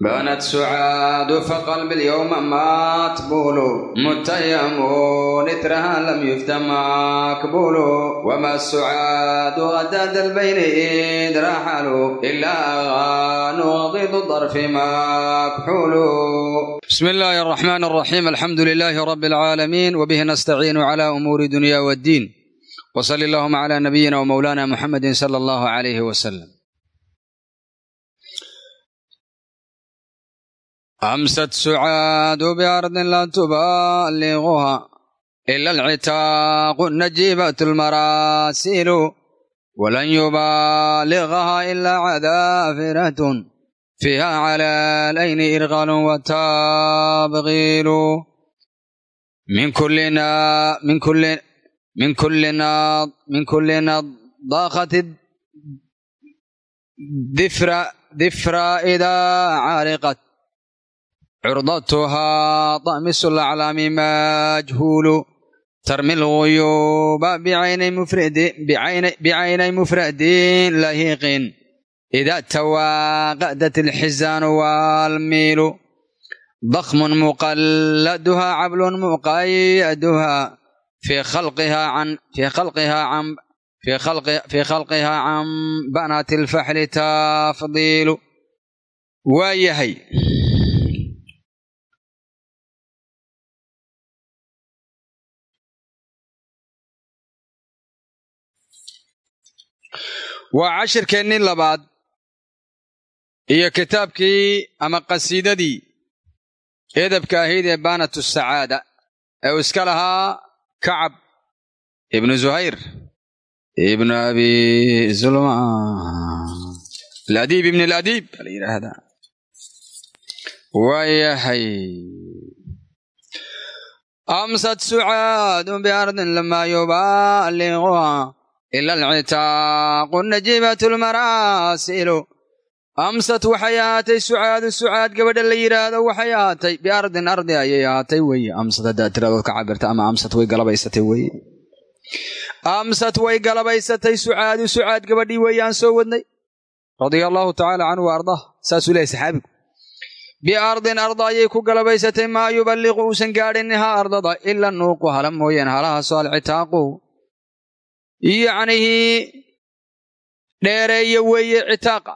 بانت سعاد فقلب اليوم ماتبول متيم نترها لم يفت مقبول وما السعاد غداد البين إذ رحلوا إلا نغضض الظرف مكحول بسم الله الرحمن الرحيم الحمد لله رب العالمين وبه نستعين على أمور دنيا والدين وصل اللهم على نبينا ومولانا محمد صلى الله عليه وسلم amsad sucaadu biardin laa tubaaliquha ila alcitaaqu najiibat lmaraasilu walan yubaaliqaha ila cadaafiratun fiiha cala alayni irqalun wataabiqiilu min kulli nadaakhati difra idaa cariqat cirdatuhaa damisulaclaami majhuulu tarmi lguyuuba bicaynay mufradin lahiiqin ida tawaaqadat alxisaanu waalmiilu dakhmun muqalladuhaa cablun muqayaduhaa fii khalqihaa can banaati alfaxli tafdiilu waa yahay waa cashirkeennii labaad iyo kitaabkii ama qasiidadii edabka ahayd ee baanatu sacaada ee uu iska lahaa kacab ibnu zuhayr ibnu abi zulma aladiib ibn aladiib baa la yidhaahdaa waayahay. Amsad sucaadu biardin lamaa yubaaliquha ila alcitaaqu najiibatu lmaraasilu amsad waxay ahaatay sucaadu sucaad gabadha la yidhaahdo waxay ahaatay biardin ardi ayay ahaatay weye amsad haddaad tiradood ka cabirta ama amsad way galabaysatay weye amsad way galabaysatay sucaadu sucaad gabadhii weeyaan soo wadnay radia allaahu tacaala canhu wa ardaah saasuu leehay saxaabigu biardin arda ayay ku galabaysatay maa yuballiqu uusan gaadhinihaa ardada ila nuuqu hala mooyeen halahaasoo alcitaaqu yacnihii dheereeye weeye citaaqa.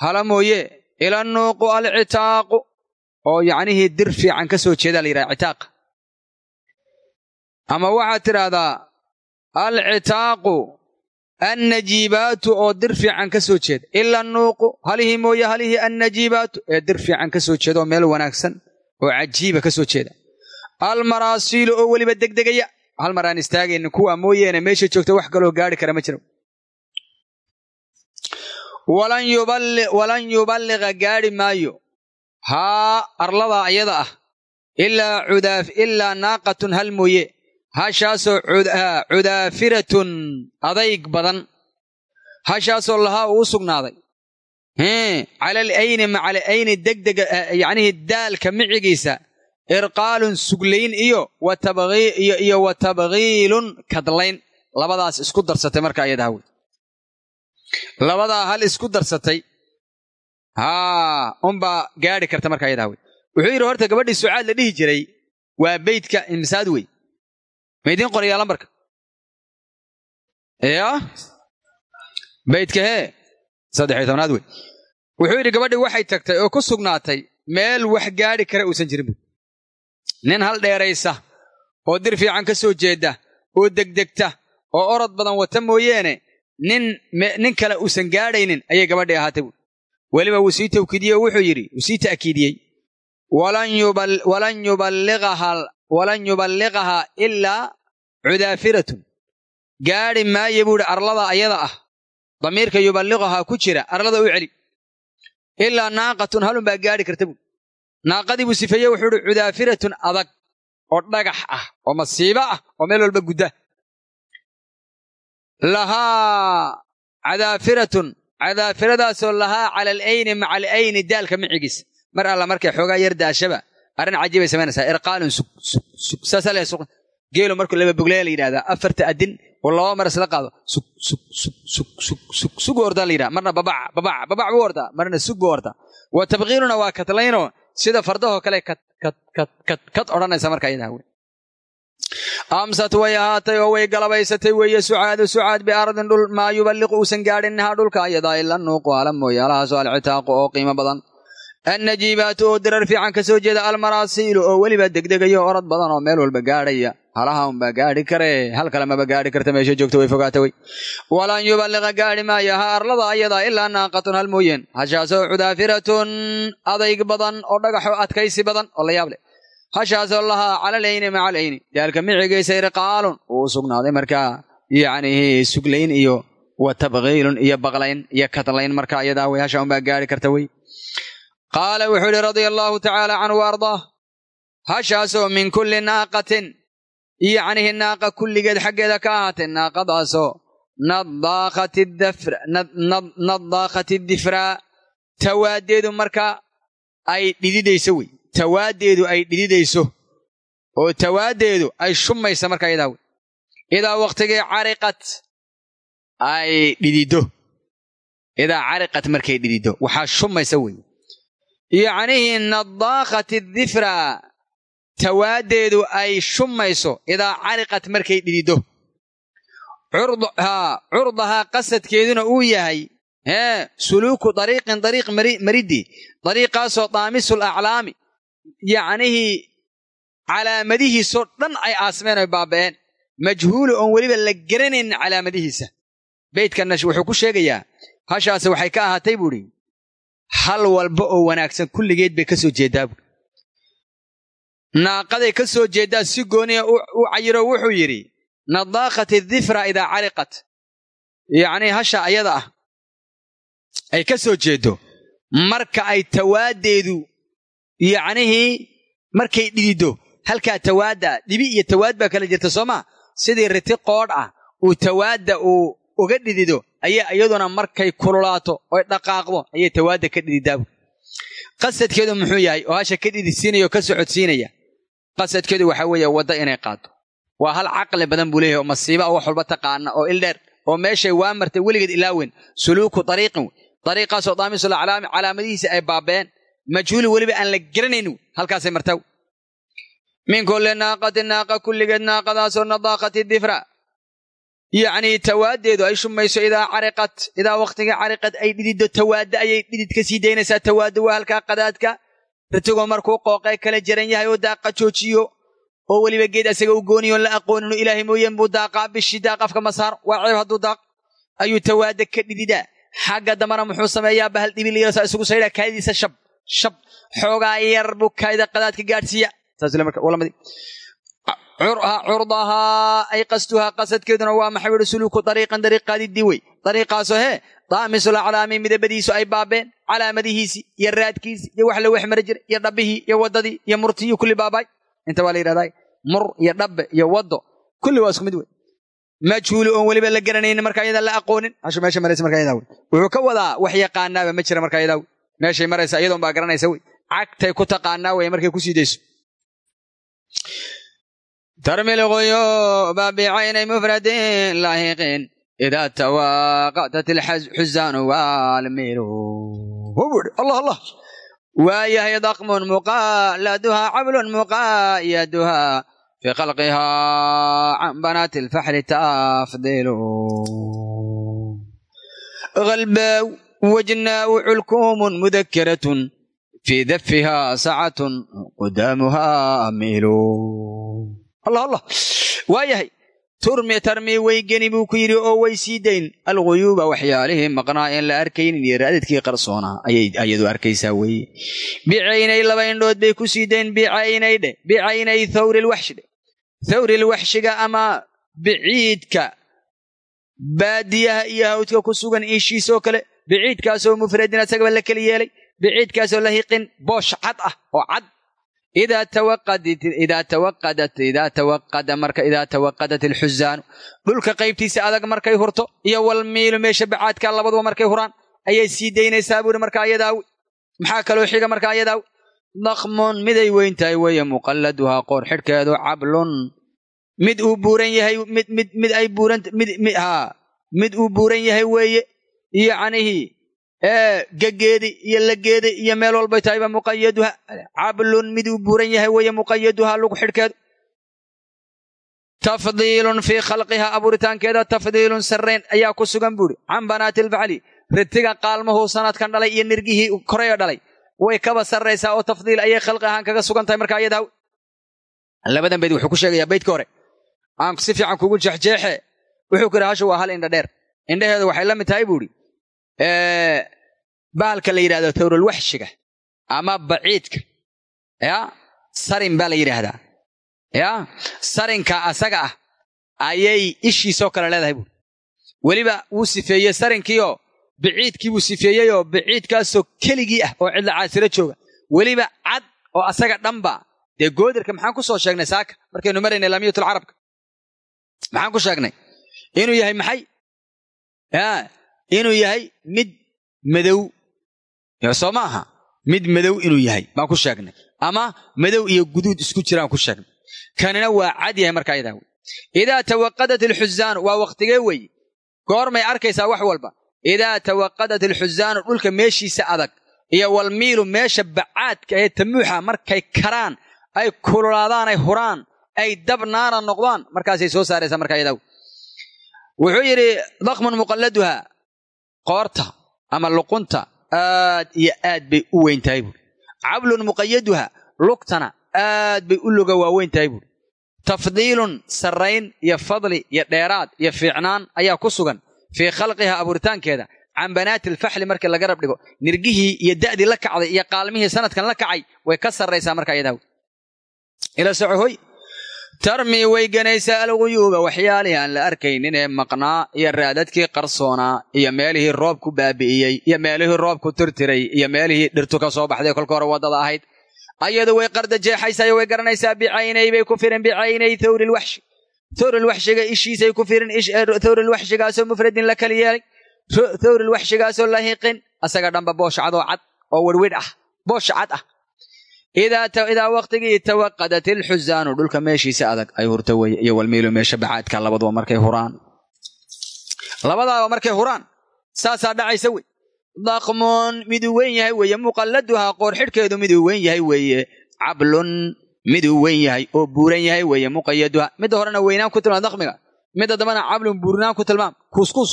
Hala mooye. Ila nuuqu alcitaaqu oo yacnihii dir fiican ka soo jeedaa la yidhaha citaaqa. Ama waxaad tidhaahdaa alcitaaqu annajiibaatu oo dir fiican ka soo jeeda. Ila nuuqu halihii mooye halihii annajiibaatu ee dir fiican ka soo jeeda oo meel wanaagsan oo cajiiba ka soo jeeda. Almaraasiilu oo weliba degdegaya hal mar aan istaagaynin kuwaa mooyeene meesha joogta wax kaloo gaari kara ma jiro. Walan yuballiqa gaadhi maayo. Haa arladaa ayada ah. Ilaa naaqatun hal mooye. Hashaasoo cudaafiratun adayg badan. Hashaasoo lahaa uu u sugnaaday calal ayni macala ayni degdega yacnihii daalka micigiisa irqaalun suglayn iyo iyo wa tabghiilun kadlayn. Labadaas isku darsatay marka ayadaha wey labadaa hal isku darsatay. Haa unbaa gaadhi karta marka ayadaha wey wuxuu yidhi horta gabadhii sucaad la dhihi jiray waa beydka imsaad wey maydiin qorayaa lambarka ya beydka hee? Saddexiyo tobnaad wey wuxuu yidhi gabadhii waxay tagtay oo ku sugnaatay meel wax gaadhi kara uusan jirin bu nin hal dheeraysa oo dir fiican ka soo jeeda oo degdegta oo orod badan wata mooyeene nin kale uusan gaadhaynin ayay gabadhii ahaatay. Buui weliba wuu sii tawkiidiyey oo wuxuu yidhi wuu sii ta'kiidiyey. Walan yuballiqahaa ilaa cudaafiratun. Gaadhi maaye buu idhi arlada ayada ah. Damiirka yuballiqahaa ku jira arlada u celi. Ilaa naaqatun halunbaa gaadhi karta buui naaqadii buu sifeeye wuxuu idhi cudaafiratun adag oo dhagax ah oo masiibo ah oo meel walba gudda. Lahaa cadaafiratun cadaafiradaasoo lahaa cala alayni maca alayni daalka micigiisa mar alla markay xoogaa yar daashaba arrin cajiibay samaynaysaa irqaalun geelo markuu laba boglaya la yidhahdaa afarta adin oo laba mar isla qaado sug ordaa la yidhaha. Marna babac babac babac buu ordaa marna sug ordaa. Wa tabkiiluna waa katlaynoo sida fardahoo kale kad kad kad kad kad odhanaysa marka iyadaa wey amsat way ahaatay oo way galabaysatay weeye sucaadu sucaad biardin dhul maa yuballiqu uusan gaadhinnahaa dhulka ayadaa ila nuuqu ala mooye alahaasoo alcitaaqu oo qiimo badan annajiibaatu oo dirar fiican ka soo jeeda almaraasiilu oo weliba degdegayo orad badan oo meel walba gaadhaya halaha unbaa gaadhi karee hal kale maba gaadhi karta meesha joogta way fogaata wey walan yuballiqa gaadhi maayo ha arlada ayadaa ilaa naaqatun hal mooyeen hashaasoo cudaafiratun adayg badan oo dhagaxo adkaysi badan oo la yaab hashaasoo lahaa calalayni macalayni daalka micigiisa irqaalun uu sugnaaday markaa yacni suglayn iyo wa iyo baqlayn iyo kadlayn marka ayadaa wey hasha unbaa gaadhi karta wey qaala wuxuu ihi radia allaahu tacaala canhu ardaah. Hashaasoo min kulli naaqatin yacnihi naaqa kulligeed xaggeeda ka ahaatay naaqadaasoo naddaaqati difraa. Tawaadeedu marka ay dhididayso wey. Tawaadeedu ay dhididayso oo tawaadeedu ay shummaysa marka iyadaa wey. Idaa wakhtigii cariqat ay dhidido. Idaa cariqat markay dhidido. Waxaa shummaysa wey yacnihii naddaaqati difraa tawaadeedu ay shummayso idaa cariqat markay dhidido. Curdahaa qasadkeeduna uu yahay hee suluuku dariiqin dariiq maridii dariiqaasoo daamisul aclaami yacnihii calaamadihiisoo dhan ay aasmeen oy baaba'een. Majhuulu oon weliba la garanaynin calaamadihiisa. Beydkanna wuxuu ku sheegayaa hashaasi waxay ka ahaatay buuhi hal walba oo wanaagsan kulligeed bay ka soo jeeddaa buui naaqaday ka soo jeeddaa si gooniya u cayiro wuxuu yidhi nadaaqat difra idaa cariqat. Yacnii hasha ayada ah ay ka soo jeeddo marka ay tawaadeedu yacnihii markay dhididdo halkaa tawaadda dhibi iyo tawaad baa kala jirta soo maa sidii riti qoodh ah uu tawaadda uu uga dhidido ayay iyaduna markay kululaato oy dhaqaaqdo ayay tawaadda ka dhididaabu qasadkeedu muxuu yahay oo hasha ka dhididsiinaya oo ka socodsiinaya. Qasadkeedu waxaa weeye wadda inay qaado waa hal caqli badan buu leeyahay oo masiiba oo wax walba taqaana oo ildheer oo meeshay waa martay weligeed ilaaweyn suluuku dariiqin dariiqaasoo daamisul aclaami calaamadihiisa ay baabeen. Majhuuli weliba aan la garanayn halkaasay martaa min kulli naaqatin naaqa kulligeed naaqadaasoo nadaaqati difra yacnii tawaaddeedu ay shummayso idaa cariqat idaa wakhtiga cariqad ay dhididdo tawaadda ayay dhidid ka sii daynaysaa tawaadda waa halkaa qadaadka. Ritigoo markuu qooqee kala jaran yahay oo daaqa joojiyo oo weliba geed asaga u gooniyo la aqooninu ilaahay mooyeen buu daaqaa bishii daaq afka ma saar waa ceeb hadduu daaq ayuu tawaadda ka dhididaa xagga dambana muxuu sameeyaa bahal dhibiliyasaa isugu saydhaa kaadidiisa shab shab xoogaa yar buu kaadida qadaadka gaadhsiiya curdahaa ay qastuhaa qasadkeeduna waa maxay wuhi suluuku dariiqan dariiq qaadidii wey dariiqaasoo hee daamisul aclaami midabadiisu ay baabeen calaamadihiisii iyo raadkiisii iyo wax la wex mari jiray iyo dhabbihii iyo waddadii iyo murtii kulli baabaay inta baa la yidhahdaa mur iyo dhabbe iyo waddo kulli waa isku mid wey majhuuli oon weliba la garanaynin marka ayadaa la aqoonin hashu meesha maraysa marka ayadaa wey wuxuu ka wadaa wax yaqaanaaba ma jira marka ayadaa wey meeshay maraysa iyadoon baa garanaysa wey cagtay ku taqaanaa wey markay ku sii dayso tarmi lguyuuba bicaynay mufradin laahiqin idaa tawaaqatat ilxuzaanu waalmiru allah allah waayahay dakmun muqaaladuhaa cablun muqaayaduhaa fii khalqihaa can banaati alfaxli taafdilu galbaaw wajnaau culkuumun mudakiratun fii dafihaa sacatun qudaamuhaa miilu waayahay turmi tarmi weygeni buu ku yidhi oo way sii dayn. Alguyuuba waxyaalihii maqnaa een la arkaynin iyo raadadkii qarsoonaa ayay ayadu arkaysaa weeye bicaynay laba indhood bay ku sii dayn bicaynay dheh bicaynay thawrilwaxshi dheh thawrilwaxshiga ama biciidka baadiyaha iyo hawdka ku sugan iishiisoo kale biciidkaasoo mufradin asagaba la keli yeelay biciidkaasoo la hiqin boosh cad ah oo cad idaa tawaqada marka idaa tawaqadat alxuzaanu dhulka qaybtiisa adag markay hurto iyo walmiilu meesha bacaadka labaduba markay huraan ayay sii daynaysaa buuri marka ayadaawi maxaa kaloo xiga marka ayadaawi dakmun miday weyn tahay weeye muqalladuhaa qoor xidhkeedu cablun mid uu buuran yahay mid ay buuran mid uu buuran yahay weeye iyo canihii ee gegeedi iyo lageedi iyo meel walbay tahayba muqayaduha. Cablun mid uu buuran yahay weeye muqayaduha lugu xidhkeedu. Tafdiilun fii khalqiha abuuritaankeeda tafdiilun sarrayn ayaa ku sugan buuri. Can banaati alfacli ritiga qaalmahuu sanadkan dhalay iyo nirgihii koraya dhalay. Way kaba sarraysaa oo tafdiil ayay khalqi ahaan kaga sugan tahay markaa iyada labadan bayd wuxuu ku sheegayaa baydka hore. Aan si fiican kugu jeexjeexe. Wuxuu ku yidhi hashu waa hal indha dheer. Indhaheedu waxay la mid tahay buuhi bahalka la yidhahdo tawralwaxshiga ama baciidka ya? Sarin baa la yidhaahdaa ya? Sarinka asaga ah ayay ishiisoo kale leedahay buuri weliba wuu sifeeyey sarinkiioo biciidkii buu sifeeyeyoo biciidkaasoo keligii ah oo cidla caasiro jooga. Weliba cad oo asaga dhanba dee goodirka maxaan ku soo sheegnay saaka? Markaynu maraynay laamiyatul carabka. Maxaan ku sheegnay? Inuu yahay maxay inuu yahay mid madow. Soo ma aha mid madow inuu yahay baan ku sheegnay. Ama madow iyo guduud isku jiraan ku sheegnay. Kanina waa cad yahay markaa yadaa wey. Idaa tawaqadat alxuzaanu waa wakhtigee weeye goormay arkaysaa wax walba. Idaa tawaqadat alxuzaanu dhulka meeshiisa adag iyo walmiilu meesha bacaadka ee tamuuxa markay karaan ay kululaadaan ay huraan ay dab naara noqdaan markaasay soo saaraysaa markaa yadaa wuxuu yidhi dakmun muqalladuha qoorta ama luqunta aad iyo aad bay u weyn tahay buuri cablun muqayaduha lugtana aad bay u luga waaweyn tahay buuri tafdiilun sarrayn iyo fadli iyo dheeraad iyo fiicnaan ayaa ku sugan fii khalqiha abuuritaankeeda can banaati alfaxli markii laga rab dhigo nirgihii iyo da'dii la kacday iyo qaalmihii sanadkan la kacay way ka sarraysaa markaa yadaa tarmii way ganaysaa alguyuuba waxyaalihii aan la arkaynin ee maqnaa iyo raadadkii qarsoonaa iyo meelihii roobku baabi'iyey iyo meelihii roobku tirtiray iyo meelihii dhirtu ka soo baxday kolka hore waddada ahayd. Ayadu way qarda jeexaysaa way garanaysaa bicaynay bay ku firin bicaynay thawrilwaxshi thawrilwaxshiga ishiisay ku firin thawrilwaxshigaasoo mufradin la kala yeelay. Thawrilwaxshigaasoo lahiqin. Asaga dhanba boosh cadoo cad oo werwidh ah. Boosh cad ah idaa waktigii tawaqadat ilxuzaanu dhulka meeshiisa adag ay hurta weye iyo walmiilu meesha bacaadka labaduba markay huraan labadaaba markay huraan saasaa dhacaysa wey dakmun miduu weyn yahay weeye muqalladuhaa qoor xidhkeedu miduu weyn yahay weeye cablun miduu weyn yahay oo buuran yahay weeye muqayaduha midda horena weynaan ku tilmaam dakmiga midda dambana cablun buurnaan ku tilmaam kuuskuus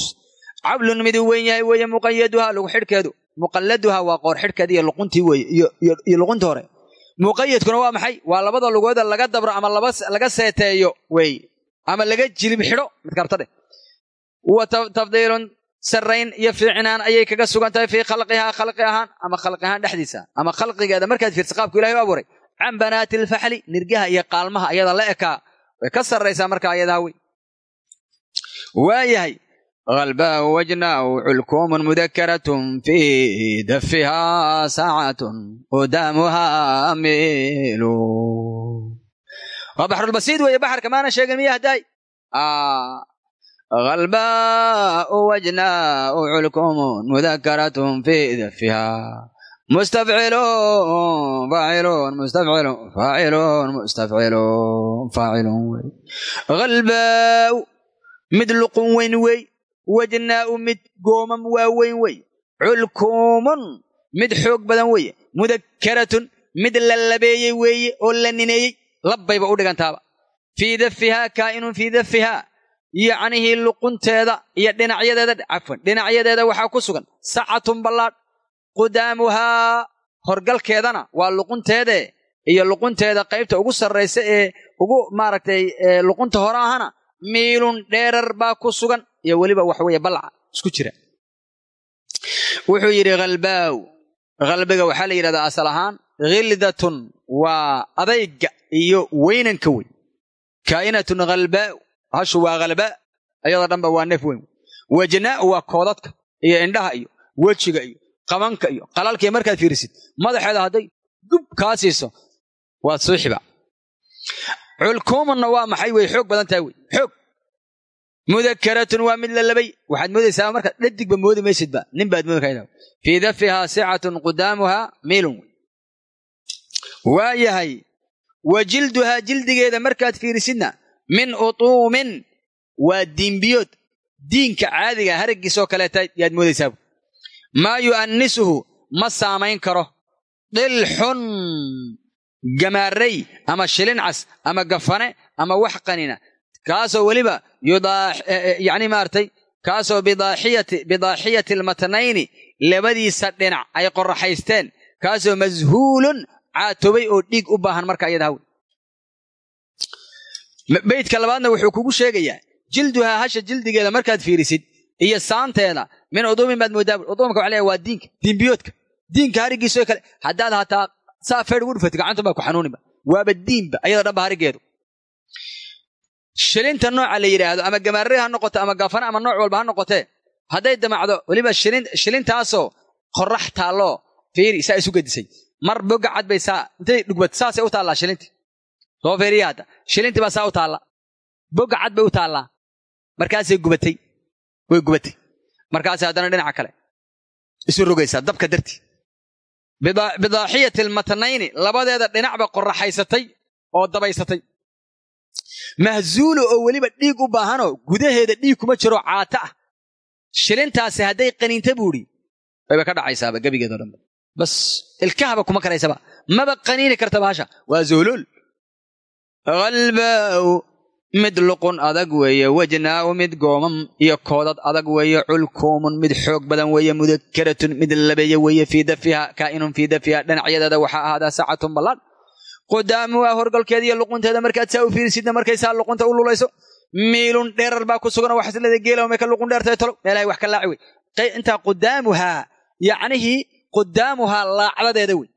cablun miduu weyn yahay weeye muqayaduha lagu xidhkeedu muqalladuha waa qoor xidhkeeda iyo luquntii muqayadkuna waa maxay? Waa labada lugooda laga dabro ama laga seeteeyo wey. Ama laga jilib xidho midkartadhe wa tafdiilun sarrayn iyo fiicnaan ayay kaga sugan tahay fii khalqihaa khalqi ahaan ama khalqi ahaan dhexdiisa ama khalqigeeda. Markaad fiirsa qaabku ilahay u abuuray can banaati alfaxli nirgaha iyo qaalmaha ayada la ekaa. Way ka sarraysaa marka ayadaa wey. Waayahay halbaau wajnau culkuumun mudakaratun fii dafihaa saacatun qudaamuhaa miilu waa baxrulbasiid weeye baxarka maana sheegay miya hadaay halbaau wajnaau culkumun mudakaratun fii dafihaa mustafcilun faacilun mustafcilun faacilun mustafcilun faacilun wey halbaau mid luqun weyn wey wajnaa'u mid goomam waaweyn weye culkuumun mid xoog badan weeye mudakkaratun mid la labeeyey weeye oo la nineeyey labbayba u dhigantaaba fii dafihaa kaa'inun fii dafihaa yacnihii luqunteeda iyo dhinacyadeeda cafwan dhinacyadeeda waxaa ku sugan sacatun ballaadh qudaamuhaa horgalkeedana waa luqunteede iyo luqunteeda qaybta ugu sarraysa ee ugu maaragtay luqunta hore ahana miilun dheerar baa ku sugan iyo weliba wax weeye balca isku jira. Wuxuu yidhi khalbaaw khalbiga waxaa la yidhahdaa asal ahaan khildatun waa adayga iyo weynanka wey kaa'inatun khalbaaw hashu waa khalbaa ayadoo dhanba waa neef weyn. Wajnaa'u waa koodadka iyo indhaha iyo wejiga iyo qabanka iyo qalalkaiyo markaad fiirisid madaxeeda hadday gub kaa siiso waad suuxiba culkuumanna waa maxay wey xoog badan tahay wey xoog mudakaratun waa mid la labay waxaad moodaysaa marka dhadigba moodi maysidba nin baad kayda fii dafihaa sicatun qudaamuhaa miilun waa yahay wa jilduhaa jildigeeda markaad fiirisidna min utuumin waa diimbiyood diinka caadiga haraggiisoo kaleeta yaad moodaysaa maa yu'annisuhu ma saamayn karo dilxun gamaaray ama shilincas ama gafane ama wax qanina kaasoo weliba yani maaragtay kaasoo bidaaxiyati almatnayni labadiisa dhinac ay qoraxaysteen kaasoo mashuulun caatobay oo dhiig u baahan marka iyada beydka labaadna wuxuu kugu sheegayaa jilduhaa hasha jildigeeda markaad fiirisid iyo saanteeda min uduumin baad moodaa uduumka waxa leeyahay waa diinka diinbiyoodka diinka harigiisoo kale haddaad hataa saa feer ugu dhufatid gacantun baa ku xanuuniba waaba diinba ayadoo dhanba harigeedu shilinta nooca la yidhaahdo ama gamaarre ha noqoto ama gafane ama nooc walba ha noqotee hadday damacdo weliba shilintaasoo qorax taalloo fiiri saa isu gedisay mar boga cad bay saa intay dhugbad saasay u taallaa shilintii soo fiiriya hadda shilintii baa saa u taalla boga cad bay u taallaa. Markaasay gubatay way gubatay. Markaasay haddana dhinaca kale isu rogaysaa dabka dartii. Bidaaxiyati almatnayni labadeeda dhinacba qoraxaysatay oo dabaysatay mahzuulo oo weliba dhiig u baahanoo gudaheeda dhiig kuma jiro caata ah. Shilintaasi hadday qaniinta buudhi wayba ka dhacaysaaba gebigeedo dhanba bas ilkahaba kuma karaysaba. Maba qaniini karta bahasha. Waa zoolool halbaa'u mid luqun adag weeye wajnaa'u mid goomam iyo koodad adag weeye culkuumun mid xoog badan weeye mudakaratun mid labeeye weeye fii dafiha kaa'inun fii dafiha dhinacyadeeda waxaa ahaadaa saacatun ballaan qudaamuha horgalkeeda iyo luqunteeda markaad saa u fiirisidna markay saa luqunta u lulayso miilun dheerar baa ku sugan oo waxaas leedahay geela may ka luqun dheertahay talo meelahay wax ka laaci wey. Intaa qudaamuhaa yacnihii qudaamuhaa laacdadeeda wey.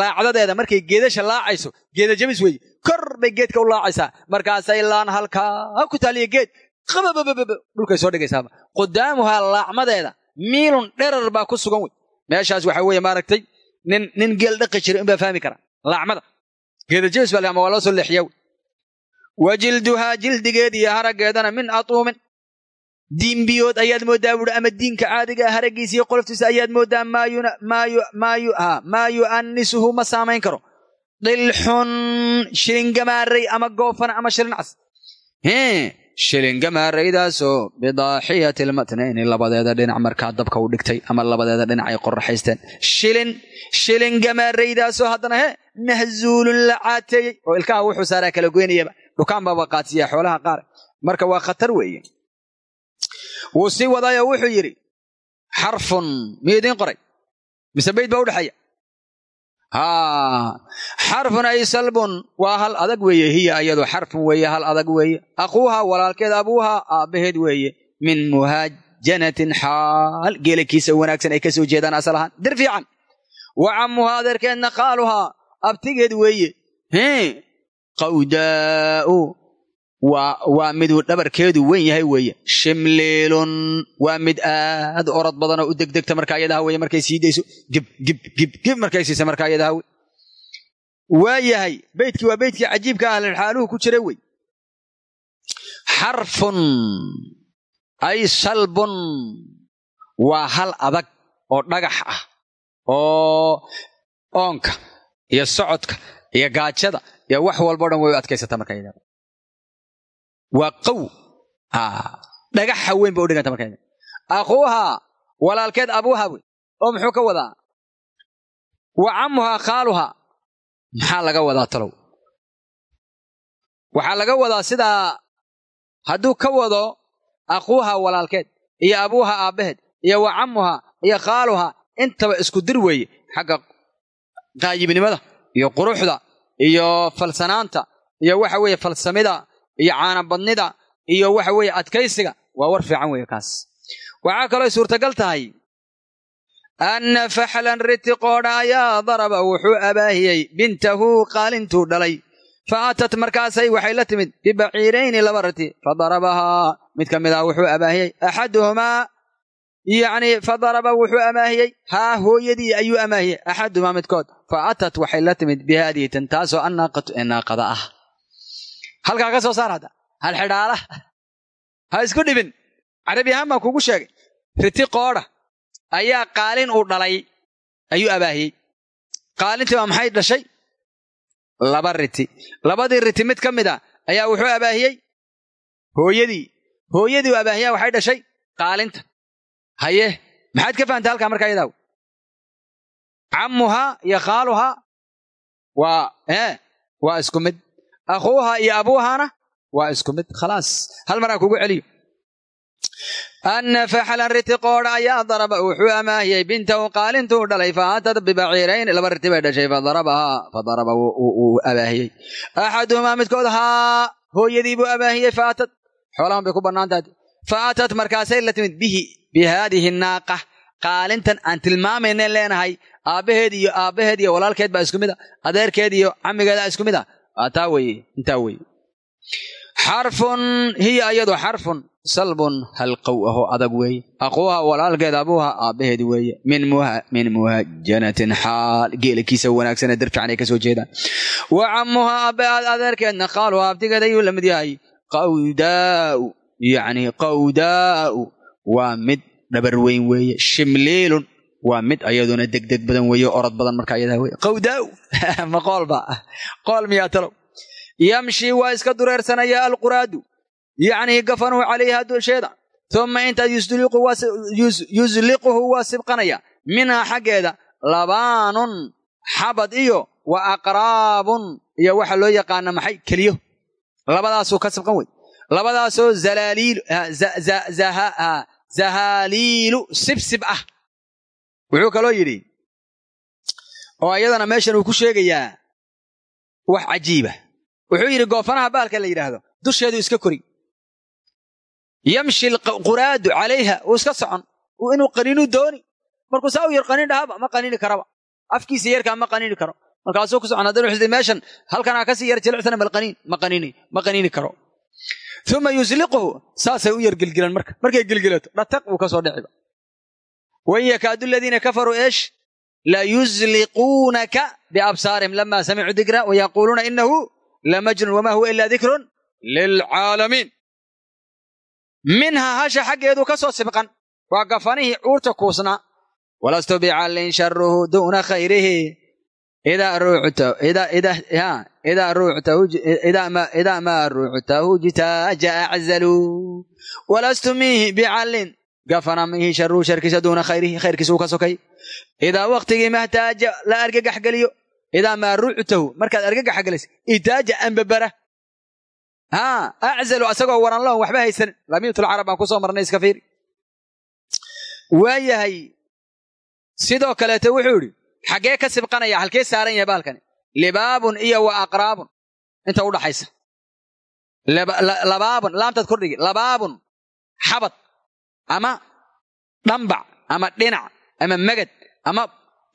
Laacdadeeda markay geedasha laacayso geeda jabis weeye kor bay geedka u laacaysaa. Markaasay laan halkaa ku taaliya geed. Qababababa dhulkay soo dhigaysaaba qudaamuhaa laacmadeeda miilun dherar baa ku sugan wey. Meeshaas waxa weeye maaragtay nin nin geel dhaqi jira inbaa fahmi kara laacmada geeda jabis baa ama waa loo soo leexiyaa wey wa jilduhaa jildigeed iyo haraggeedana min atuumin. Diimbiyood ayaad mooddaa buuri ama diinka caadiga ah haraggiisa iyo qoloftiisa ayaad mooddaa maa yu'annisuhu ma saamayn karo. Dilxun shilingamaaray ama goofana ama shilincas shilingamaalaydaasoo bidaaxiyati almatnayni labadeeda dhinac markaa dabka u dhigtay ama labadeeda dhinac ay qoraxaysteen shilin shilingamaalaydaasoo haddana he mahzuulun la caateeyey oo ilkaha wuxuu saaraa kala goynayaba. Dhukaan baaba xoolaha qaar. Marka waa khatar weeye. Wuu sii wadaayoo wuxuu yidhi xarfun miyuu idiin qoray. Mise bayd baa udhexeeya xarfun ay salbun waa hal adag weeye. Hiya ayadu xarfun weeye hal adag weeye. Aquuha walaalkeed abuuha aabbaheed weeye. Min muhaajanatin xaal. Geelakiisa wanaagsan ay ka soo jeedaan asal ahaan. Dir fiican. Wa cammuha adeerkeedna qaaluhaa abtigeed weeye. Qawdaa'u waa miduu dhabarkeedu weyn yahay weeye. Shimliilun waa mid aad orod badanoo u degdegta markaa iyadaha weye markay sii dayso gib gib gib gib markay siisa markaa iyadaha wey waa yahay beydkii waa beydkii cajiibka ahlan xaaluhu ku jira wey xarfun ay salbun waa hal adag oo dhagax ah oo oonka iyo socodka iyo gaajada iyo wax walbo dhan way u adkaysataa markaa waa qaw. Dhagaxa weyn ba u dhiganta marka aquuhaa walaalkeed abuuha wey oo muxuu ka wadaa? Wa cammuhaa khaaluhaa maxaa laga wadaa talow? Waxaa laga wadaa sidaa hadduu ka wado aquuhaa walaalkeed iyo abuuha aabbaheed iyo wa cammuhaa iyo khaaluhaa intaba isku dir weeye xagga qaayibnimada iyo quruxda iyo falsanaanta iyo waxa weeye falsamida iyo caanabadnida iyo waxa weeye adkaysiga waa war fiican weeye kaas. Waxaa kaloo suurtagal tahay anna faxlan riti qoodha ayaa daraba wuxuu abaahiyey bintahu qaalintuu dhalay. Fa atat markaasay waxay la timid bibaciirayni laba riti fa darabahaa. Mid ka mid ah wuxuu abaahiyey axaduhumaa yacni fa daraba wuxuu amaahiyey haa hooyadii ayuu amaahiyey. Axaduhumaa midkood fa atat waxay la timid bihaadihi tan taasoo annaaqatu ee naaqada ah. Halkaa ka soo saar hadda. Hal xidhaala. Ha isku dhibin. Carabi ahaan baan kugu sheegay. Riti qoodha ayaa qaalin uu dhalay ayuu abaahiyey. Qaalintii baa maxay dhashay? Laba riti. Labadii riti mid ka mid a ayaa wuxuu abaahiyey. Hooyadii. Hooyadii haye maxaad ka fahamtay halkaa markaa iyadaaw? Cammuhaa iyo khaaluhaa waa ee waa isku mid. Akhuuha iyo abuuhaana waa isku mid. Khalaas hal mar aan kugu celiyo. Anna faxlan riti qoodha ayaa daraba wuxuu amaahiyey bintahu qaalintuu dhalay fa aatad bibaciirayn laba riti bay dhashay fadarabahaa fadaraba wuu abaahiyey axaduhumaa midkood haa hooyadii buu abaahiyey faatad. Xoolahan bay ku bannaantahay. Faatad markaasay la timid bihi bi haadihi naaqa qaalintan aan tilmaamaynen leenahay aabbaheed iyo aabbaheed iyo walaalkeed baa isku mid a adeerkeed iyo camigeeda isku mid a taa weye intaa weye xarfun hiya iyadu xarfun salbun halqow ahoo adag weeye aquuha walaalkeed abuuha aabbaheed weeye min muhajanatin xaal geelakiisa wanaagsanee dar fiican ay ka soo jeedaan wa cammuha adeerkeedna qaaluha abtigeed ayuu la mid yahay qawdaau yacni qawdaa'u waa mid dhabar weyn weeye. Shimliilun. Waa mid ayaduna degdeg badan weeye orod badan marka ayadaa weye qawdaa'u ma qool miyaa talow. Yamshi waa iska dureersanaya alquraadu. Yacnii gafanuhu calayha dusheeda uma intaad yusliquhu waa sibqanaya. Minhaa xaggeeda labaanun xabad iyo wa aqraabun. Iyo waxa loo yaqaana maxay? Keliyo. Labadaasuu ka sibqan wey labadaasoo zahaaliilu sibsib ah. Wuxuu kaloo yidhi oo iyadana meeshan uu ku sheegayaa wax cajiiba wuxuu yidhi goofanaha baalka la yidhaahdo dusheedu iska kori. Yamshi quraadu calayha uu iska socon. Inuu qaniinu dooni. Markuu saa u yar qaniin dhahaba ma qaniini karaba. Afkiisa yarkaa ma qaniini karo. Markaasuu ku socon haddana wuxuu meeshan halkanaa ka sii yar jilicsana malqaniin ma qaniini ma qaniini karo uma yusliquhu saasay u yar gilgilan marka markay gilgilato dhataq buu ka soo dhiciba wain yakaadu aladiina kafaruu eesh la yusliquunaka biabsaarihim lama samicuu dikra wayaquuluuna inahu lamajnun wama huwa ila dikrun lilcaalamiin minhaa hasha xaggeedu ka soo sibqan waa gafanihii cuurta kuusnaa walastu bicallin sharuhu duuna khayrihi idaa maa ruuctahu jitaaja aczalu walastu mihi bicallin gafana mihi sharuhu sharkiisa duuna khayrihi khayrkiisa uu ka sokay idaa waktigii mahtaaja la argagax geliyo idaa maa ruuctahu markaad argagax gelis itaaja ambabara haa aczalu asagoo waran lahon waxba haysanin lamiitulcarab baan ku soo marnay iska fiiri waayahay sidoo kaleeto wuxuu idhi xaggee ka sibqanaya halkee saaran yahay baalkani libaabun iyo wa aqraabun. Inta u dhaxaysa. Labaabun laamtaad kordhigi labaabun xabad ama dhambac ama dhinac ama megad ama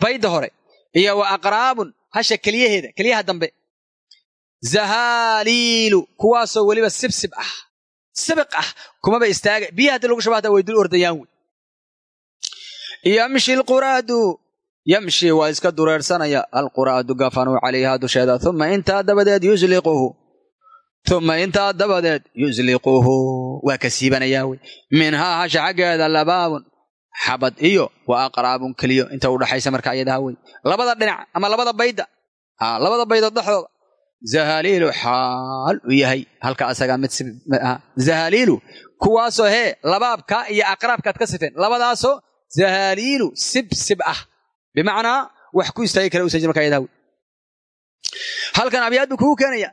bayda hore. Iyo wa aqraabun hasha keliyaheeda keliyaha dambe. Zahaaliilu kuwaasoo weliba sibsib ah. Sibiq ah kumaba istaaga biyaha haddii lagu shabahata way dul ordayaan wey. Yamshi alquraadu yamshi waa iska dureersanaya alquraadu gafanuu calayha dusheeda uma intaa dabadeed yusliquhu uma intaa dabadeed yusliquhu waa ka siibanayaa wey. Minhaa hasha xaggeeda labaabun xabad iyo wa aqraabun keliyo. Inta u dhaxaysa marka ayadaha wey. Labada dhinac ama labada bayda. Labada baydood dhexdooda zahaaliilu xaal u yahay. Halka asagaa mid zahaaliilu kuwaasoo hee labaabka iyo aqraabkaad ka sifeen labadaasoo zahaaliilu sibsib ah bimacnaa wax ku istaagi kara usan jir marka ayadaha wey halkan abyaad buu kugu keenaya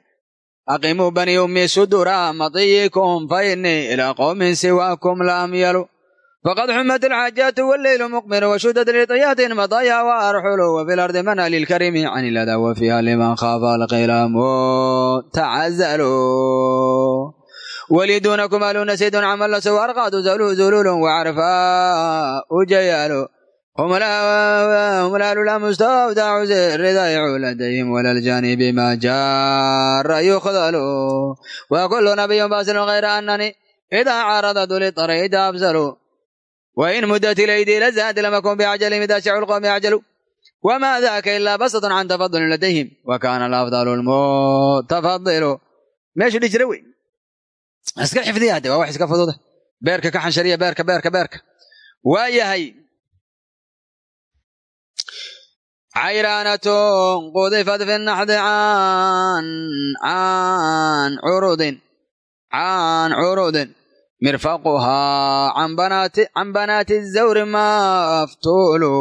aqimuu bani ummi sudura madiyikum fa innii ilaa qowmin siwaakum lam yalu fqad xumat alxaajaatu walleylu muqmiru washudat liطyaatin madaya waarxulu wafi lardi mana lilkarimi can ilada wafiha liman khaafa alqilamu tacazalu waliduunakum aluna saydun camalasu arqaadu zululun wacarfaa ujayalu هم الأهل المستودع الرضيع لديهم ولا الجانب ما جار يخذل وكل نبي باسل غير أنني إذا عرضت للطريق أبزل وإن مدت الأيدي لزاد لم أكن بعجل إذا شعوا القوم يعجلوا وما ذاك إلا بسط عن تفضل لديهم وكان الأفضل المتفضل ماشي الإجروي اسكا حفظي هذا واحد اسكا فضوده بيركا كحن شريه بيركا بيركا بيركا وياهي cayraanatun qudifat fi naxdi can can curudin can curudin mirfaquhaa can banaati can banaati zawri maftuulu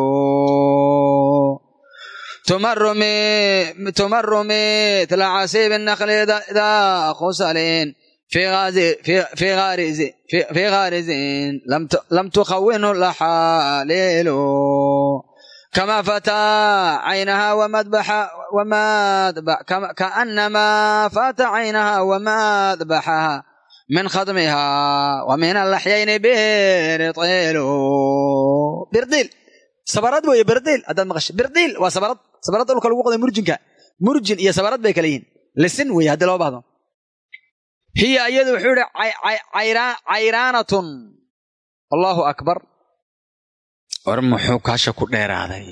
tumaru tumaru mitla casiibi nakli daa khusalin في غازي في في غارز kama fataa caynaha kaanamaa fata caynaha wamadbaxaha min khadmiha wa min alaxyayni birdilu birdiil sabarad wey birdiil haddaad maqasha birdiil waa sabarad sabarad dhulka lagu qoday murjinka murjin iyo sabarad bay kala yihiin lisin wey haddii loo bahdo hiya iyadu wuxuu yihi cayraanatun allaahu akbar war muxuu kaasha ku dheeraaday?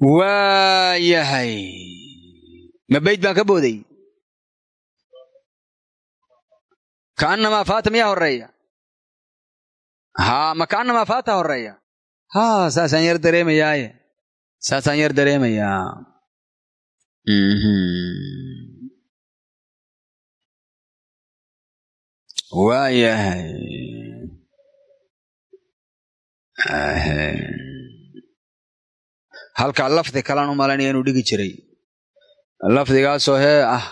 Waa yahay. Ma bayd baan ka booday? Kaannamaa faata miyaa horreeya haa ma kaannamaa faata horreeya haa saasaan yar dareemayaaye. Saasaan yar dareemayaa waa yahay halkaa lafdi kalaan u malanaya inuu dhigi jiray. Lafdigaasoo hee ah.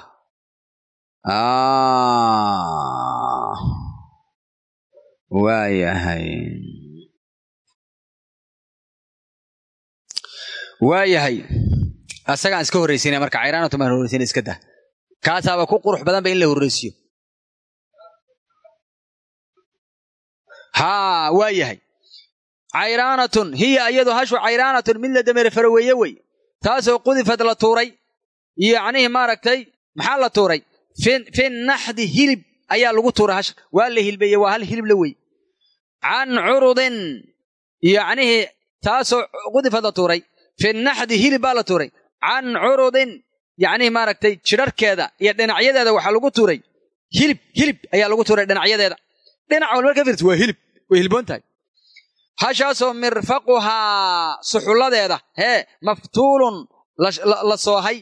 Waa yahay. Waa yahay. Asagaan iska horraysiina marka cayraanatu maan horraysiina iska dah. Kaasaaba ku qurux badanba in la horraysiyo haa waa yahay cayraanatun hiya iyadu hashu cayraanatun mid la dameere faraweeye wey. Taasoo qudifad la tuuray. Yacnihii maaragtay maxaa la tuuray? Fi naxdi hilib ayaa lagu tuuray hasha. Waa la hilbeeye waa hal hilib la wey can curudin yacnihii taasoo qudifad la tuuray. Fi naxdi hilib baa la tuuray. Can curudin yacnihii maaragtay jidharkeeda iyo dhinacyadeeda waxaa lagu tuuray. Hilib hilib ayaa lagu tuuray dhinacyadeeda. Dhinac wal marka firs waa hilib way hilboon hashaasoo mirfaquhaa suxulladeeda hee maftuulun la soohay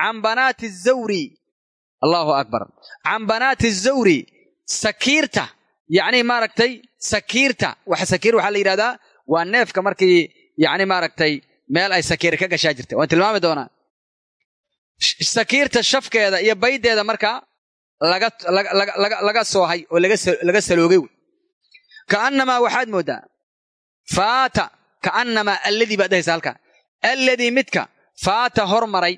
can banaati zawri allahu akbar. Can banaati zawri sakiirta yacnii maaragtay sakiirta. Wax sakiir waxaa la yidhahdaa waa neefka markii yacni maaragtay meel ay sakiir ka gashaa jirta waan tilmaami doonaa. Sakiirta shafkeeda iyo baydeeda markaa laga laga soohay oo laga saloogay. wey kaannamaa waxaad mooddaa faata. Kaannamaa alladii baad dhahaysa halkaa. Alladii midka faata hormaray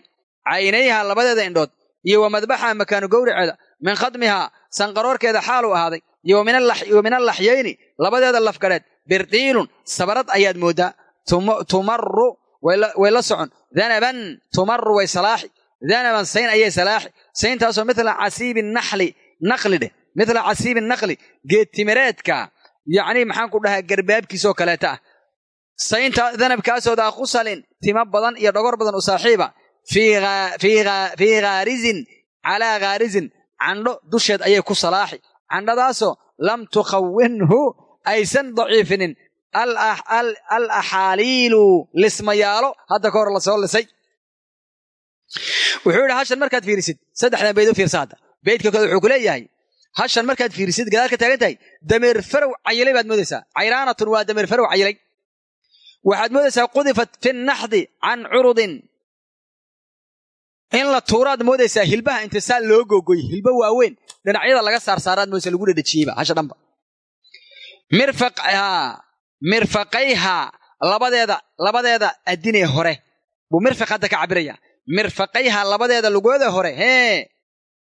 caynayha labadeeda indhood iyo wa madbaxaha makaanu gowraceeda min khadmihaa sanqaroorkeeda xaaluu ahaaday iyo wa min allaxyayni labadeeda lafgadheed birdiilun sabarad ayaad mooddaa tumaru way la socon. Danaban tumaru way salaaxi. Danaban sayn ayay salaaxi. Sayntaasoo mila casiibi naxli naqli dheh. Mila casiibi naqli geedtimireedka yacnii maxaan ku dhahaa garbaabkiisoo kaleeta. Ah saynta danabkaasoo daa khusalin timo badan iyo dhogor badan u saaxiiba. Fii khaarizin calaa khaarizin candho dusheed ayay ku salaaxi. Candhadaasoo lam tukhawinhu aysan daciifinin. Al axaaliilu lismayaalo hadda ka hor la soo lisay. Wuxuu yidhi hashan markaad fiirisid saddexdan bayd u fiirsa hadda baydka kode wuxuu ku leeyahay hashan markaad fiirisid gadaal ka taagan tahay dameer farow cayilay baad moodaysaa. Cayraanatun waa dameer farow cayilay. Waxaad moodaysaa qudifat fi naxdi can curudin. In la tuuraad moodaysaa hilbaha inta saa loo googoy hilba waaweyn dhinacyada laga saarsaaraad moodaysa lagu dhedhejiyeyba hasha dhanba. Mirfaqayhaa labadeeda labadeeda adinee hore. Buu mirfaq hadda ka cabiraya mirfaqayhaa labadeeda lugoode hore hee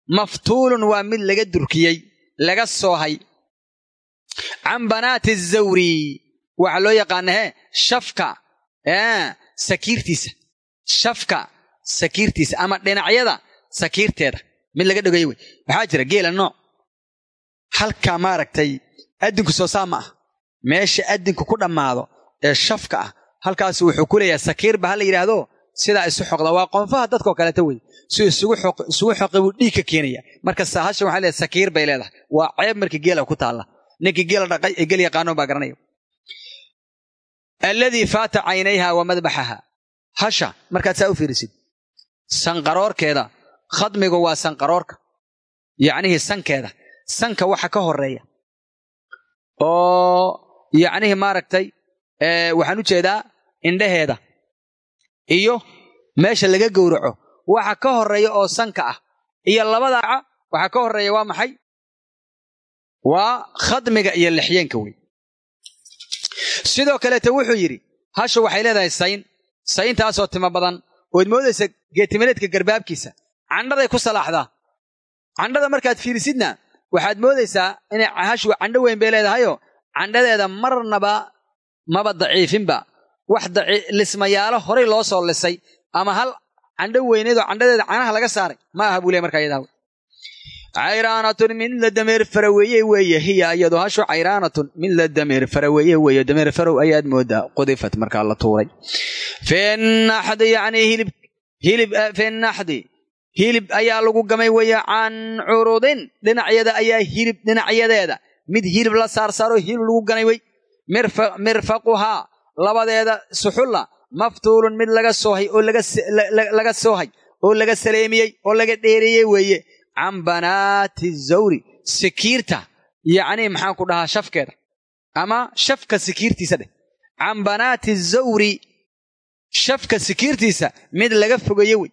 maftuulun waa mid laga durkiyey laga soohay can banaati zawri waxaa loo yaqaana hee shafka sakiirtiisa shafka sakiirtiisa ama dhinacyada sakiirteeda mid laga dhegeeyo wey waxaa jira geela nooc halkaa maaragtay addinku soo saa ma ah meesha addinku ku dhammaado ee shafka ah halkaas wuxuu ku leeyahay sakiir ba ha la yidhaahdo sidaa isu xoqda. Waa qoonfaha dadkao kaleeta wey si isugu xoqi buu dhiig ka keenaya. Marka hashan waxaa leedahay sakiir bay leedahay. Waa ceeb markii geela ku taalla. Ninkii geela dhaqay ee gel yaqaano baa garanaya alladii faata caynayha wa madbaxaha. Hasha markaad saa u fiirisid. Sanqaroorkeeda khadmigu waa sanqaroorka. Yacnihii sankeeda sanka waxa ka horreeya oo yacnihii maaragtay waxaan u jeedaa indhaheeda iyo meesha laga gowraco waxa ka horreeya oo sanka ah. Iyo labadaaca waxa ka horreeya waa maxay? Waa khadmiga iyo lixyeenka wey sidoo kaleete wuxuu yidhi hasha waxay leedahay sayn. Sayntaasoo timo badan ood moodaysa geetimineedka garbaabkiisa. Candhaday ku salaaxdaa. Candhada markaad fiirisidna waxaad moodaysaa inay hashu candho weyn bay leedahayoo candhadeeda marnaba maba daciifinba wax lismayaalo horay loo soo lisay. Ama hal candho weyneedoo candhadeeda canaha laga saaray? Ma aha buu le markaa yadaha cayraanatun mid la dameer faraweeye weeye. Hiya iyadu hashu cayraanatun mid la dameer faraweeye weeye. Dameer farow ayaad moodaa. Qudifat markaa la tuuray. Finaxdi yacnii hilib hilib finaxdi hilib ayaa lagu gamay weeye can curudin. Dhinacyada ayaa hilib dhinacyadeeda mid hilib la saarsaaroo hilib lagu ganay wey mirfaquhaa labadeeda suxulla maftuulun mid laga soohay oo laga soohay oo laga saleemiyey oo laga dheereeyey weeye. Can banaati zawri sikiirta. Yacnii maxaan ku dhahaa shafkeeda ama shafka sikiirtiisa dheh. Can banaati zawri shafka sikiirtiisa mid laga fogeeye wey.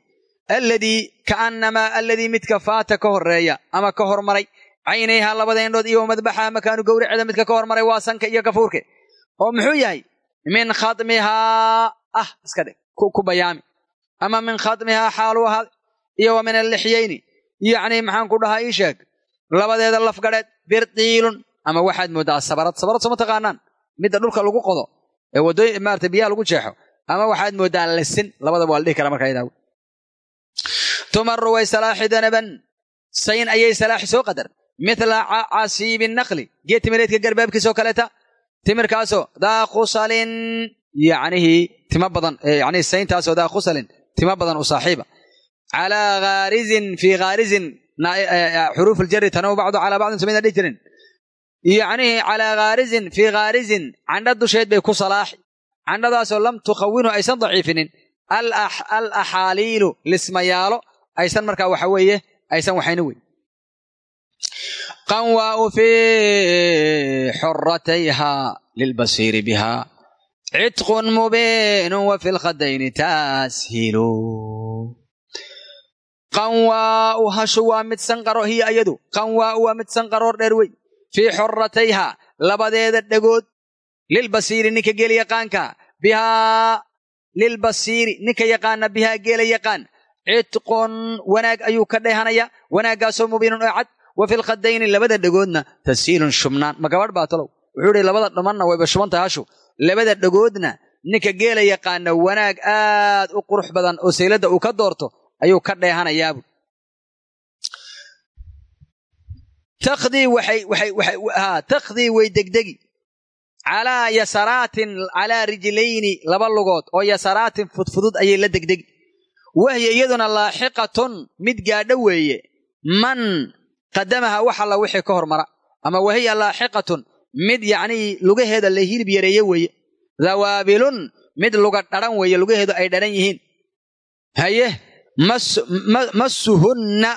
Alladii kaannamaa alladii midka faata ka horreeya ama ka hormaray caynayhaa labada indhood iyo madbaxaha makaanu gowraceeda midka ka hormaray waa sanka iyo gafuurke oo muxuu yahay min khadmihaa ah iska dheh ku bayaami. Ama min khadmihaa xaalu ahaad iyo wa min allixyayni. Yacnii maxaan ku dhahaa ii sheeg labadeeda lafgadheed birdiilun ama waxaad mooddaa sabarad sabarad soo ma taqaanaan. Midda dhulka lagu qodo ee waddooy maarata biyaha lagu jeexo ama waxaad mooddaa lisin labadaba waa la dhihi kara markaa idaa tumaru way salaaxi sayn ayay salaaxi soo qadar. Mithla casiibi nakli geed timireedka garbaabkiisoo kaleeta timirkaasoo daa khusalin yacnihii tima badan yacnihi sayntaasoo daa khusalin tima badan u saaxiiba. Calaa khaarizin fii khaarizin xuruuf aljari tanawu bacdu calaa bacdin samayna dhihi jirin. Yacnihii calaa khaarizin fii khaarizin candha dusheed bay ku salaaxi candhadaasoo lam tukhawinu aysan daciifinin. Al axaaliilu lismayaalo aysan markaa waxa weeye aysan waxayna wey qanwaau fii xuratayha lilbasiiri biha cidqun mubiinun wa fi lkhadayni taashiilu qanwaau hashu waa mid sanqaro hiya ayadu qanwaau waa mid sanqaroor dheer wey fii xuratayha labadeeda dhegood lilbasiiri ninka geela yaqaanka bihaa lilbasiiri ninka yaqaana bihaa geela yaqaan cidqun wanaag ayuu ka dheehanaya wanaaggaasoo mubiinun oo cad wa fi lkhadayni labada dhegoodna tashiilun shubnaan ma gabadh baa talow wuxuu ihi labada dhamanna wayba shubantahay hashu labada dhegoodna ninka geela yaqaana wanaag aad u qurux badan oo sayladda uu ka doorto ayuu ka dheehanayaabu takhdii way degdegi calaa yasaraatin calaa rijlayni laba lugood oo yasaraatin fudfudud ayay la degdegi wahya iyaduna laaxiqatun mid gaadho weeye man qadamaha wax alla wixii ka hormara ama wahiya laaxiqatun mid yacnii lugaheeda la hilib yareeye weeye dawaabilun mid luga dharan weeye lugaheedu ay dharan yihiin. Haye masuhunna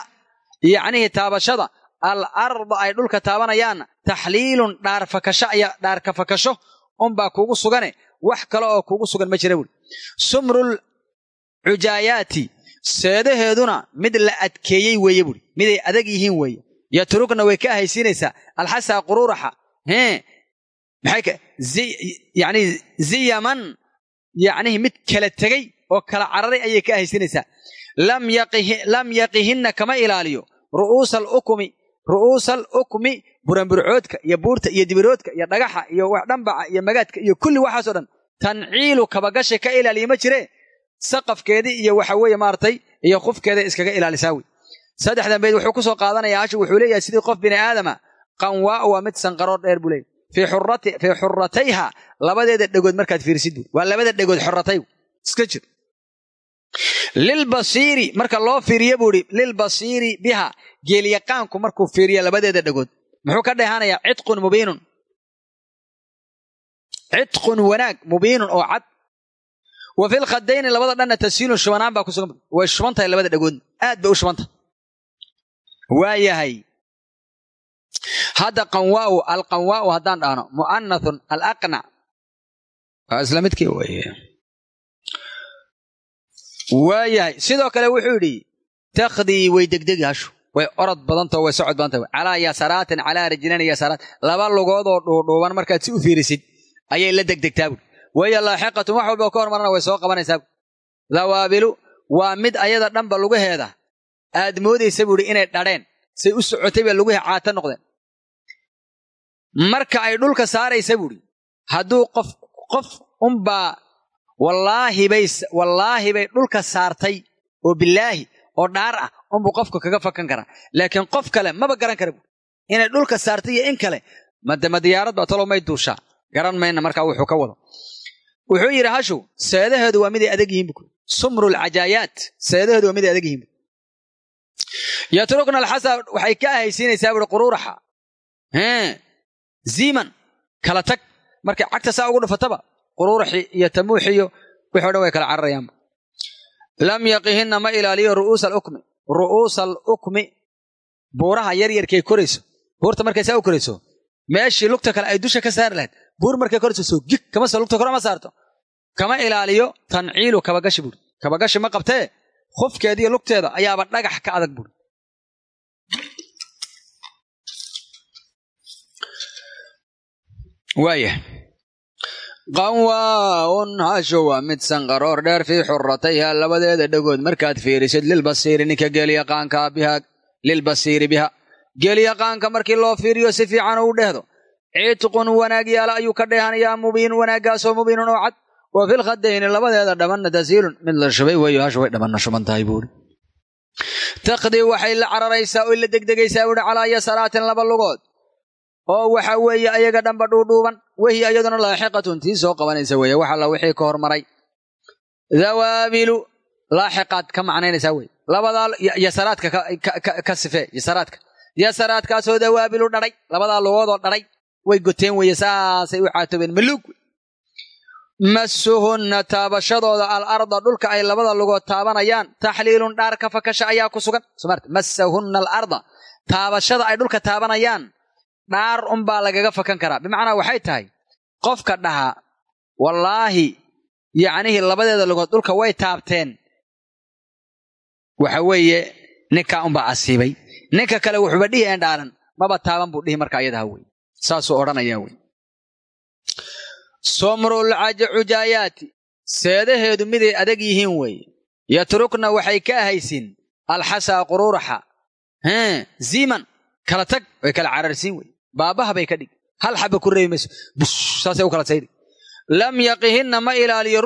yacnihii taabashada al arda ay dhulka taabanayaanna taxliilun dhaarka fakasho unbaa kuugu sugane wax kale oo kuugu sugan ma jira buuri sumrul cujaayaati seedaheeduna mid la adkeeyey weeye buuri miday adag yihiin weeye. Yatrugna way ka ahaysiinaysaa. Alxasaa quruuraxa. Maxay yani ziyaman yacnihi mid kala tegey oo kala cararay ayay ka ahaysiinaysaa. Lam yaqihinna kama ilaaliyo. Ru'uusa alukmi ru'uusa alukmi buranburcoodka iyo buurta iyo dibiroodka iyo dhagaxa iyo dhambaca iyo magaadka iyo kulli waxaasoo dhan tanciilu kabagashay ka ilaaliya ma jire saqafkeedii iyo waxa weeye maaragtay iyo qufkeeda iskaga ilaalisaa wey. Saddexdan bayd wuxuu ku soo qaadanayaa hashu wuxuu leeyahay sidii qof bini aadama qanwaa waa mid sanqaroor dheer buu leeyahy fii xuratayha labadeeda dhegood markaad fiirisid buuri waa labada dhegood xoratay iska jir. Lilbasiiri marka loo fiiriye buu ihi lilbasiiri biha geelyaqaanku markuu fiiriya labadeeda dhegood. Muxuu ka dheehanayaa cidqun mubiinun. Cidqun wanaag mubiinun oo cad wa fi lkhadayni labada dhanna tasiilun shubanaan baa ku sugan. Way shuban tahay labada dhagood. Aad bay u shubanta waayahay. Hadda qanwaa'u alqanwaa'u haddaan dhahno mu'anathun alaqnac waa isla midkii waayahay. Sidoo kale wuxuu yidhi takhdii way degdegi hashu. Way orod badantao way socod badanta calaa yasaraatin calaa rijlayn yasaraat laba lugoodoo dhuudhuuban markaad si u fiirisid ayay la degdegtaa buui waya laaxiqatun wax walba ka hormarana way soo qabanaysaa. Dawaabilu waa mid ayada dhanba lugaheeda aad moodaysa buuhi inay dhadheen. Say u socotay bay luguhii caata noqdeen. Marka ay dhulka saaraysa buuhi hadduu qof qof unbaa wallaahi bay wallaahi bay dhulka saartay oo bilaahi oo dhaar ah unbuu qofka kaga fakan karaa laakiin qof kale maba garan kara buui inay dhulka saartay iyo in kale madama diyaarad baa talo may duushaa. Garan mayna markaa wuxuu ka wado wuxuu yidhi hashu seedaheedu waa miday adag yihiin bu sumrul cajaayaat seedaheedu waa miday adag yihiin yatrukna alxasa waxay ka ahaysiinaysaa buui quruuraxa ziiman kala tag markay cagta saa ugu dhufataba quruuraxii iyo tamuuxiyo wixi o dhan way kala cararayaanba lam yaqihinna ma ilaaliyo ru'uusa alukmi ru'uusa alukmi buuraha yaryarkay korayso. Buurta markay saa u korayso meeshii lugta kale ay dusha ka saari lahayd buur markay soo gig kama soo lugta kore saarto. Kama ilaaliyo tanciilu kabagashi buuri kabagashi ma qabtee khufkeediiyo lugteeda ayaaba dhagax ka adag buuri waaya qanwaa'un hashu waa mid sanqaroor dheer fii xuratayha labadeeda dhagood. Markaad fiirisid lilbasiiri ninka geelyaqaanka biha lilbasiiri biha. Geelyaqaanka markii loo fiiriyo si fiican uu dhehdo cidqun wanaag yaalla ayuu ka dheehanayaa mubiin wanaaggaasoo mubiinun oo cad wa filkhadayni labadeeda dhabanna tasiilun. Mid la shubay weeyo hashu way dhabanna shuban tahay buuri. Takdii waxay la cararaysaa oy la degdegaysaa buuhi calaa yasaraatin laba lugood. Oo waxa weeye ayaga dhanba dhuudhuuban wehi iyaduna laaxiqatun tii soo qabanaysa weeye. Wax alla wixii ka hormaray. Dawaabilu laaxiqaad ka macnaynaysaa weye labadaa yasaraadka ka sifee yasaraadka. Yasaraadkaasoo dawaabilu dhadhay labadaa lugoodoo dhadhay way goteen weeye saasay u caatobeen maluug masuhunna taabashadooda al arda dhulka ay labada lugood taabanayaan taxliilun dhaar ka fakasha ayaa ku sugan. Masahunna alarda. Taabashada ay dhulka taabanayaan dhaar unbaa lagaga fakan karaa. Bimacnaa waxay tahay qofka dhahaa wallaahi yacnihii labadeeda lugood dhulka way taabteen. Waxa weeye ninkaa unbaa asiibay ninka kale wuxuuba dhihi een dhaaran maba taaban buu dhihi marka ayadaha wey saasuu odhanayaa wey. Somrul cujaayaati seedaheedu miday adag yihiin weeye yatrukna waxay ka ahaysiin alxasaa quruuraxa. Ziiman kala tag way kala cararsiin wey. Baabaha bay ka dhig. Hal xaba ku reebi mayso. Saasay u kala saydi. Lam yaqihinna ma ilaaliyo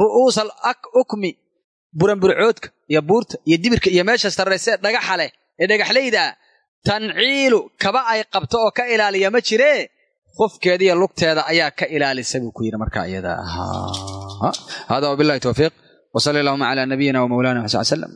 ru'uusa ukmi buranburcoodka iyo buurta iyo dibirka iyo meesha sarrayse dhagaxa leh ee dhagaxlaydaa tanciilu kaba ay qabto oo ka ilaaliya ma jiree qofkeediiyo lugteeda ayaa ka ilaalisa buu ku yidhi marka iyada hada wabillahi towfiiq wsali allahuma cala nabiyina wmawlana wsal slam